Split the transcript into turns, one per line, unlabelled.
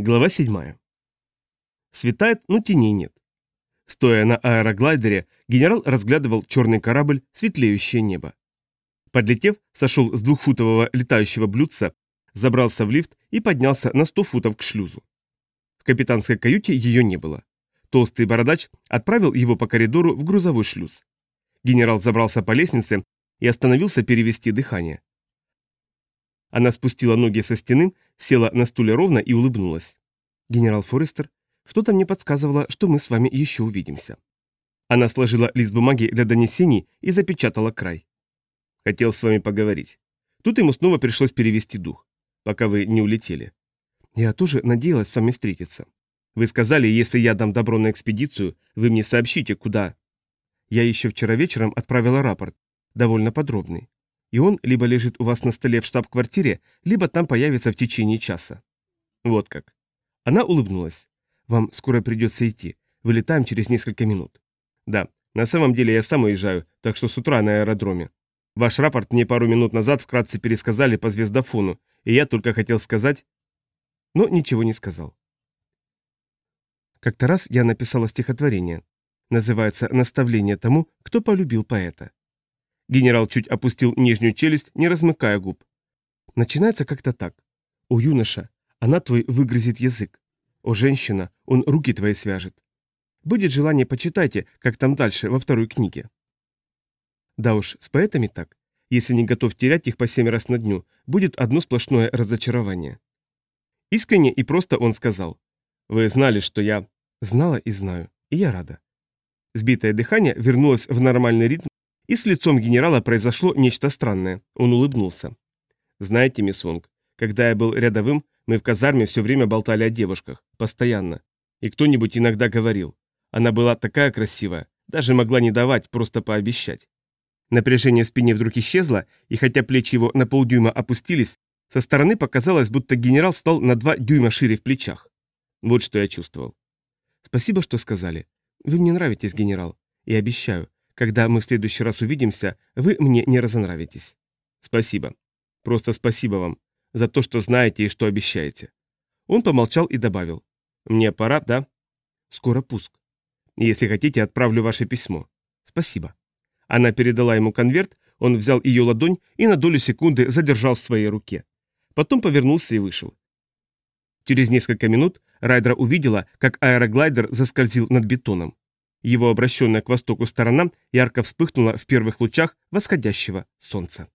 Глава 7. Светает, но теней нет. Стоя на аэроглайдере, генерал разглядывал черный корабль, светлеющее небо. Подлетев, сошел с двухфутового летающего блюдца, забрался в лифт и поднялся на 100 футов к шлюзу. В капитанской каюте ее не было. Толстый бородач отправил его по коридору в грузовой шлюз. Генерал забрался по лестнице и остановился перевести дыхание. Она спустила ноги со стены, села на стуле ровно и улыбнулась. «Генерал Форестер, что-то мне подсказывало, что мы с вами еще увидимся». Она сложила лист бумаги для донесений и запечатала край. «Хотел с вами поговорить. Тут ему снова пришлось перевести дух, пока вы не улетели. Я тоже надеялась с вами встретиться. Вы сказали, если я дам добро на экспедицию, вы мне сообщите, куда...» Я еще вчера вечером отправила рапорт, довольно подробный и он либо лежит у вас на столе в штаб-квартире, либо там появится в течение часа. Вот как. Она улыбнулась. Вам скоро придется идти. Вылетаем через несколько минут. Да, на самом деле я сам уезжаю, так что с утра на аэродроме. Ваш рапорт мне пару минут назад вкратце пересказали по звездофону, и я только хотел сказать... Но ничего не сказал. Как-то раз я написала стихотворение. Называется «Наставление тому, кто полюбил поэта». Генерал чуть опустил нижнюю челюсть, не размыкая губ. Начинается как-то так. «О, юноша, она твой выгрызет язык. О, женщина, он руки твои свяжет. Будет желание, почитайте, как там дальше, во второй книге». Да уж, с поэтами так. Если не готов терять их по семь раз на дню, будет одно сплошное разочарование. Искренне и просто он сказал. «Вы знали, что я...» «Знала и знаю, и я рада». Сбитое дыхание вернулось в нормальный ритм и с лицом генерала произошло нечто странное. Он улыбнулся. «Знаете, мисс Вонг, когда я был рядовым, мы в казарме все время болтали о девушках. Постоянно. И кто-нибудь иногда говорил. Она была такая красивая, даже могла не давать, просто пообещать. Напряжение в спине вдруг исчезло, и хотя плечи его на полдюйма опустились, со стороны показалось, будто генерал стал на два дюйма шире в плечах. Вот что я чувствовал. «Спасибо, что сказали. Вы мне нравитесь, генерал. И обещаю, когда мы в следующий раз увидимся, вы мне не разонравитесь. Спасибо. Просто спасибо вам за то, что знаете и что обещаете. Он помолчал и добавил. Мне пора, да? Скоро пуск. Если хотите, отправлю ваше письмо. Спасибо. Она передала ему конверт, он взял ее ладонь и на долю секунды задержал в своей руке. Потом повернулся и вышел. Через несколько минут Райдера увидела, как аэроглайдер заскользил над бетоном. Его обращенная к востоку сторона ярко вспыхнула в первых лучах восходящего солнца.